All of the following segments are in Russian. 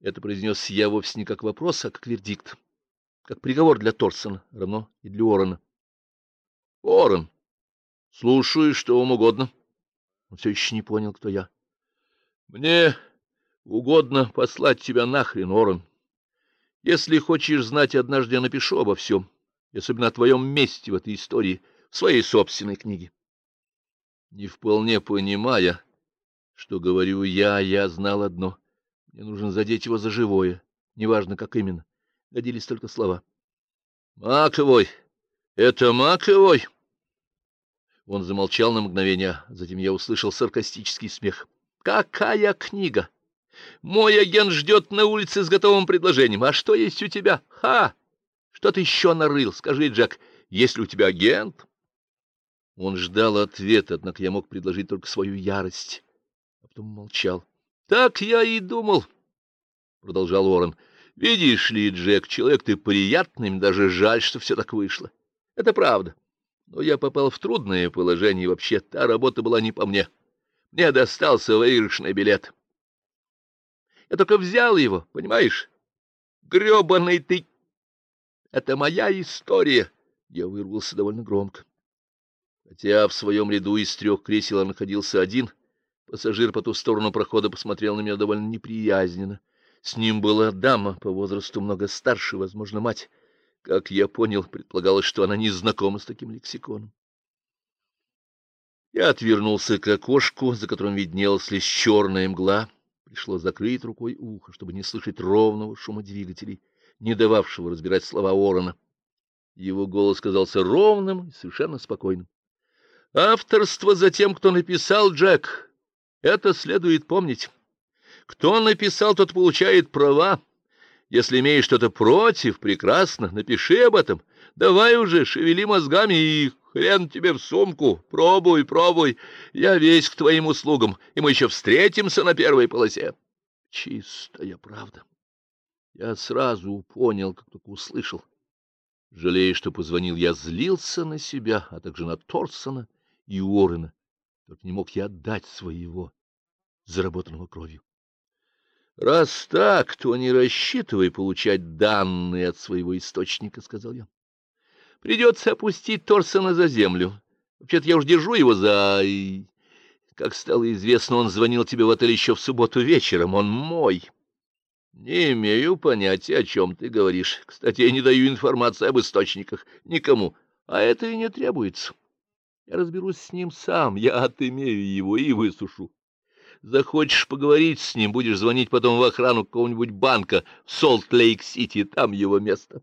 Это произнес я вовсе не как вопрос, а как вердикт, как приговор для Торсона, равно и для Орона. Орон, слушаю, что вам угодно. Он все еще не понял, кто я. Мне угодно послать тебя нахрен, Орон. Если хочешь знать, однажды я напишу обо всем, особенно о твоем месте в этой истории, в своей собственной книге. Не вполне понимая, что говорю я, я знал одно. Мне нужно задеть его за живое, неважно, как именно. Годились только слова. «Маковой! Это Маковой!» Он замолчал на мгновение, затем я услышал саркастический смех. «Какая книга! Мой агент ждет на улице с готовым предложением. А что есть у тебя? Ха! Что ты еще нарыл? Скажи, Джек, есть ли у тебя агент?» Он ждал ответа, однако я мог предложить только свою ярость, а потом молчал. — Так я и думал, — продолжал Уоррен. — Видишь ли, Джек, человек ты приятный, даже жаль, что все так вышло. Это правда. Но я попал в трудное положение, и вообще та работа была не по мне. Мне достался выигрышный билет. Я только взял его, понимаешь? Грёбаный ты! Это моя история. Я вырвался довольно громко. Хотя в своем ряду из трех кресел находился один, пассажир по ту сторону прохода посмотрел на меня довольно неприязненно. С ним была дама, по возрасту много старше, возможно, мать. Как я понял, предполагалось, что она не знакома с таким лексиконом. Я отвернулся к окошку, за которым виднелась лишь черная мгла. Пришлось закрыть рукой ухо, чтобы не слышать ровного шума двигателей, не дававшего разбирать слова Орона. Его голос казался ровным и совершенно спокойным. Авторство за тем, кто написал Джек. Это следует помнить. Кто написал, тот получает права. Если имеешь что-то против, прекрасно, напиши об этом. Давай уже, шевели мозгами и хрен тебе в сумку. Пробуй, пробуй. Я весь к твоим услугам, и мы еще встретимся на первой полосе. Чистая правда. Я сразу понял, как только услышал. Жалея, что позвонил, я злился на себя, а также на Торсона и Уоррена, только не мог я отдать своего, заработанного кровью. Раз так, то не рассчитывай получать данные от своего источника, — сказал я. Придется опустить Торсона за землю. Вообще-то я уж держу его за... Как стало известно, он звонил тебе в отель еще в субботу вечером. Он мой. Не имею понятия, о чем ты говоришь. Кстати, я не даю информации об источниках никому, а это и не требуется. Я разберусь с ним сам, я отымею его и высушу. Захочешь поговорить с ним, будешь звонить потом в охрану какого-нибудь банка в Солт-Лейк-Сити, там его место.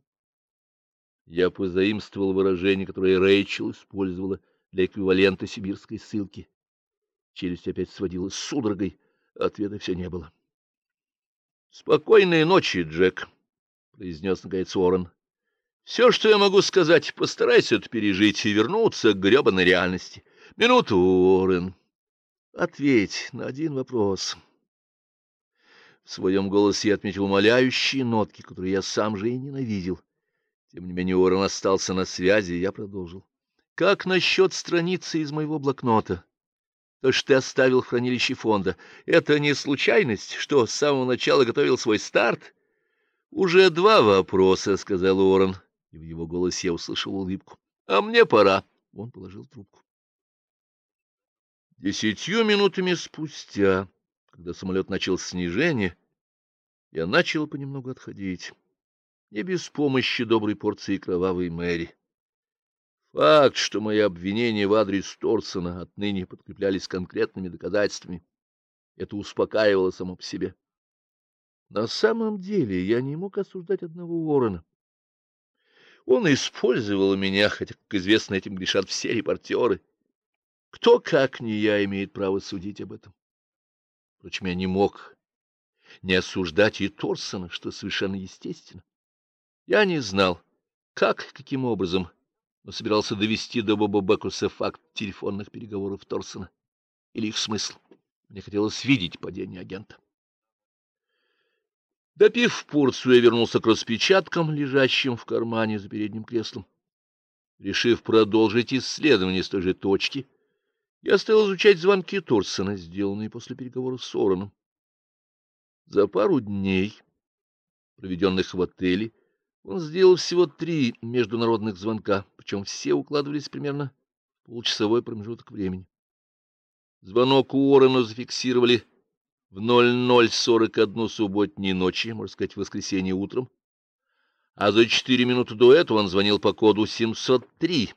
Я позаимствовал выражение, которое Рэйчел использовала для эквивалента сибирской ссылки. Челюсть опять сводила с судорогой, ответа все не было. — Спокойной ночи, Джек, — произнес наконец Уоррен. Все, что я могу сказать, постарайся это пережить и вернуться к гребаной реальности. Минуту, Уоррен. Ответь на один вопрос. В своем голосе я отметил умоляющие нотки, которые я сам же и ненавидел. Тем не менее Уоррен остался на связи, и я продолжил. Как насчет страницы из моего блокнота? То, что ты оставил в хранилище фонда, это не случайность, что с самого начала готовил свой старт? — Уже два вопроса, — сказал Уоррен и в его голосе я услышал улыбку. — А мне пора. Он положил трубку. Десятью минутами спустя, когда самолет начал снижение, я начал понемногу отходить. Не без помощи доброй порции кровавой Мэри. Факт, что мои обвинения в адрес Торсона отныне подкреплялись конкретными доказательствами, это успокаивало само по себе. На самом деле я не мог осуждать одного Уоррена. Он использовал меня, хотя, как известно, этим грешат все репортеры. Кто, как не я, имеет право судить об этом? Впрочем, я не мог не осуждать и Торсона, что совершенно естественно. Я не знал, как, каким образом, но собирался довести до Боба Бекуса факт телефонных переговоров Торсона или их смысл. Мне хотелось видеть падение агента. Допив порцию, я вернулся к распечаткам, лежащим в кармане за передним креслом. Решив продолжить исследование с той же точки, я стал изучать звонки Торсона, сделанные после переговоров с Ороном. За пару дней проведенных в отеле, он сделал всего три международных звонка, причем все укладывались примерно в полчасовой промежуток времени. Звонок Уоррену зафиксировали в 00.41 субботней ночи, можно сказать, в воскресенье утром, а за четыре минуты до этого он звонил по коду 703.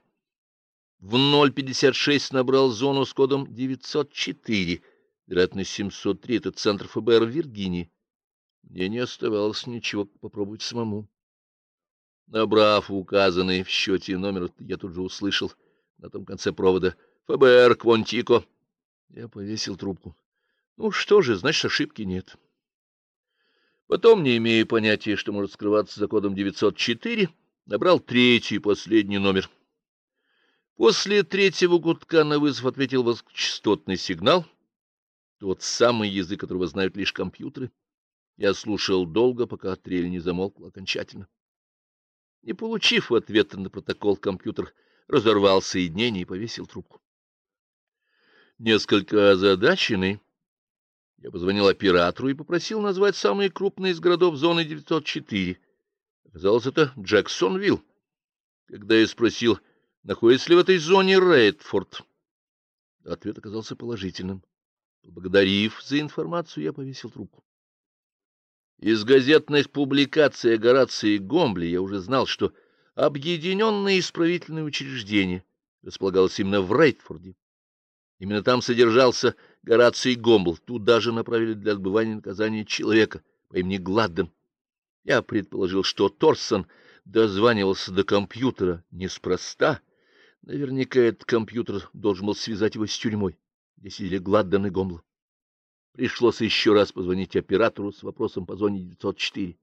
В 0.56 набрал зону с кодом 904. Вероятно, 703 — это центр ФБР в Виргинии. Мне не оставалось ничего попробовать самому. Набрав указанный в счете номер, я тут же услышал на том конце провода «ФБР, Квонтико». Я повесил трубку. Ну что же, значит, ошибки нет. Потом, не имея понятия, что может скрываться за кодом 904, набрал третий и последний номер. После третьего гудка на вызов ответил высокочастотный сигнал, тот самый язык, которого знают лишь компьютеры. Я слушал долго, пока трель не замолкла окончательно. Не получив ответа на протокол, компьютер разорвал соединение и повесил трубку. Несколько озадаченный, я позвонил оператору и попросил назвать самые крупные из городов зоны 904. Оказалось, это Джексонвилл. Когда я спросил, находится ли в этой зоне Рейдфорд, ответ оказался положительным. Поблагодарив за информацию, я повесил трубку. Из газетных публикаций о Горации Гомбле я уже знал, что объединенное исправительное учреждение располагалось именно в Рейтфорде. Именно там содержался Гораций Гомбл. Туда же направили для отбывания наказания человека по имени Гладден. Я предположил, что Торсон дозванивался до компьютера неспроста. Наверняка этот компьютер должен был связать его с тюрьмой, где сидели Гладден и Гомбл. Пришлось еще раз позвонить оператору с вопросом по зоне 904.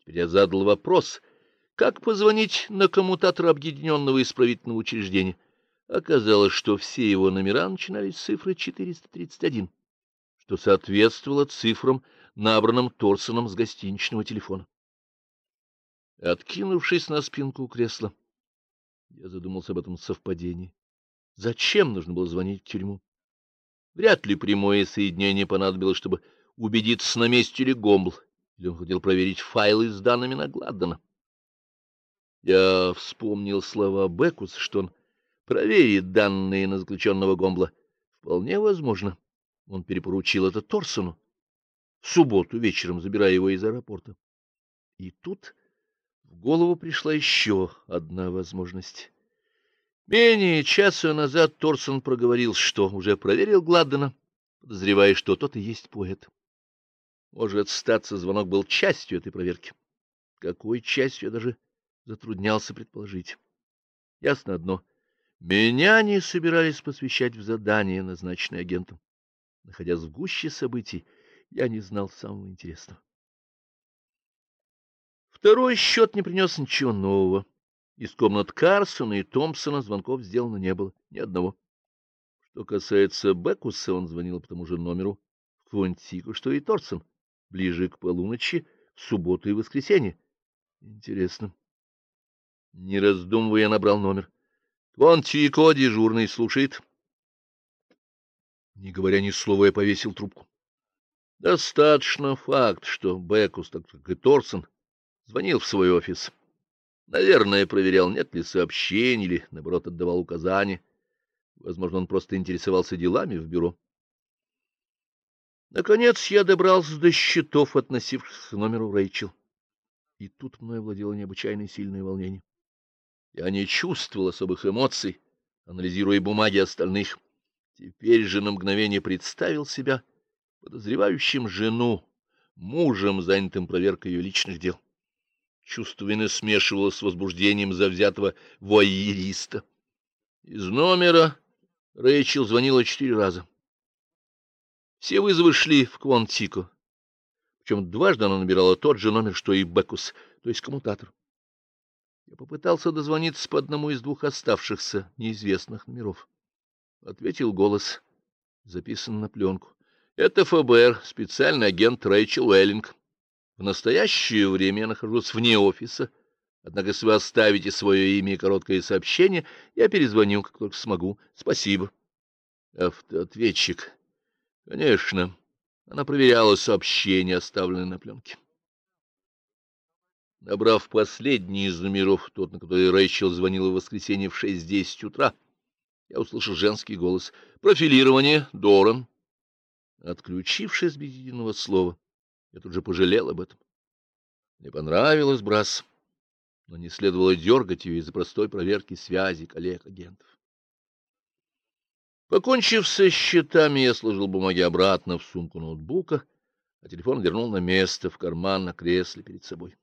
Теперь я задал вопрос, как позвонить на коммутатор объединенного исправительного учреждения. Оказалось, что все его номера начинались с цифры 431, что соответствовало цифрам, набранным Торсоном с гостиничного телефона. Откинувшись на спинку кресла, я задумался об этом совпадении. Зачем нужно было звонить в тюрьму? Вряд ли прямое соединение понадобилось, чтобы убедиться, на месте ли Гомбл, или он хотел проверить файлы с данными на Гладдена. Я вспомнил слова Бекус, что он проверит данные на заключенного Гомбла. Вполне возможно. Он перепоручил это Торсону. В субботу вечером, забирая его из аэропорта. И тут голову пришла еще одна возможность. Менее часа назад Торсон проговорил, что уже проверил Гладдена, подозревая, что тот и есть поэт. Может, статься звонок был частью этой проверки. Какой частью я даже затруднялся предположить. Ясно одно. Меня не собирались посвящать в задание, назначенное агентом. Находясь в гуще событий, я не знал самого интересного. Второй счет не принес ничего нового. Из комнат Карсона и Томпсона звонков сделано не было, ни одного. Что касается Бекуса, он звонил по тому же номеру в Квонтику, что и Торсон, ближе к полуночи, в субботу и воскресенье. Интересно. Не раздумывая, набрал номер. Квонтико дежурный слушает. Не говоря ни слова, я повесил трубку. Достаточно факт, что Бекус, так как и Торсон, звонил в свой офис. Наверное, проверял, нет ли сообщений, или, наоборот, отдавал указания. Возможно, он просто интересовался делами в бюро. Наконец я добрался до счетов, относившихся к номеру Рэйчел. И тут мной владело необычайно сильное волнение. Я не чувствовал особых эмоций, анализируя бумаги остальных. Теперь же на мгновение представил себя подозревающим жену, мужем, занятым проверкой ее личных дел. Чувство вины смешивалось с возбуждением завзятого воериста. Из номера Рэйчел звонила четыре раза. Все вызовы шли в Квонтико. Причем дважды она набирала тот же номер, что и Бекус, то есть коммутатор. Я попытался дозвониться по одному из двух оставшихся неизвестных номеров. Ответил голос, записан на пленку. Это ФБР, специальный агент Рэйчел Уэллинг. В настоящее время я нахожусь вне офиса, однако если вы оставите свое имя и короткое сообщение, я перезвоню, как только смогу. Спасибо. Автоответчик. Конечно, она проверяла сообщения, оставленные на пленке. Набрав последний из номеров, тот, на который Рэйчел звонила в воскресенье в 6.10 утра, я услышал женский голос. «Профилирование, Доран». Отключившись без единого слова, я тут же пожалел об этом. Мне понравилось Брас, но не следовало дергать ее из-за простой проверки связи коллег-агентов. Покончив со счетами, я сложил бумаги обратно в сумку ноутбука, а телефон вернул на место в карман на кресле перед собой.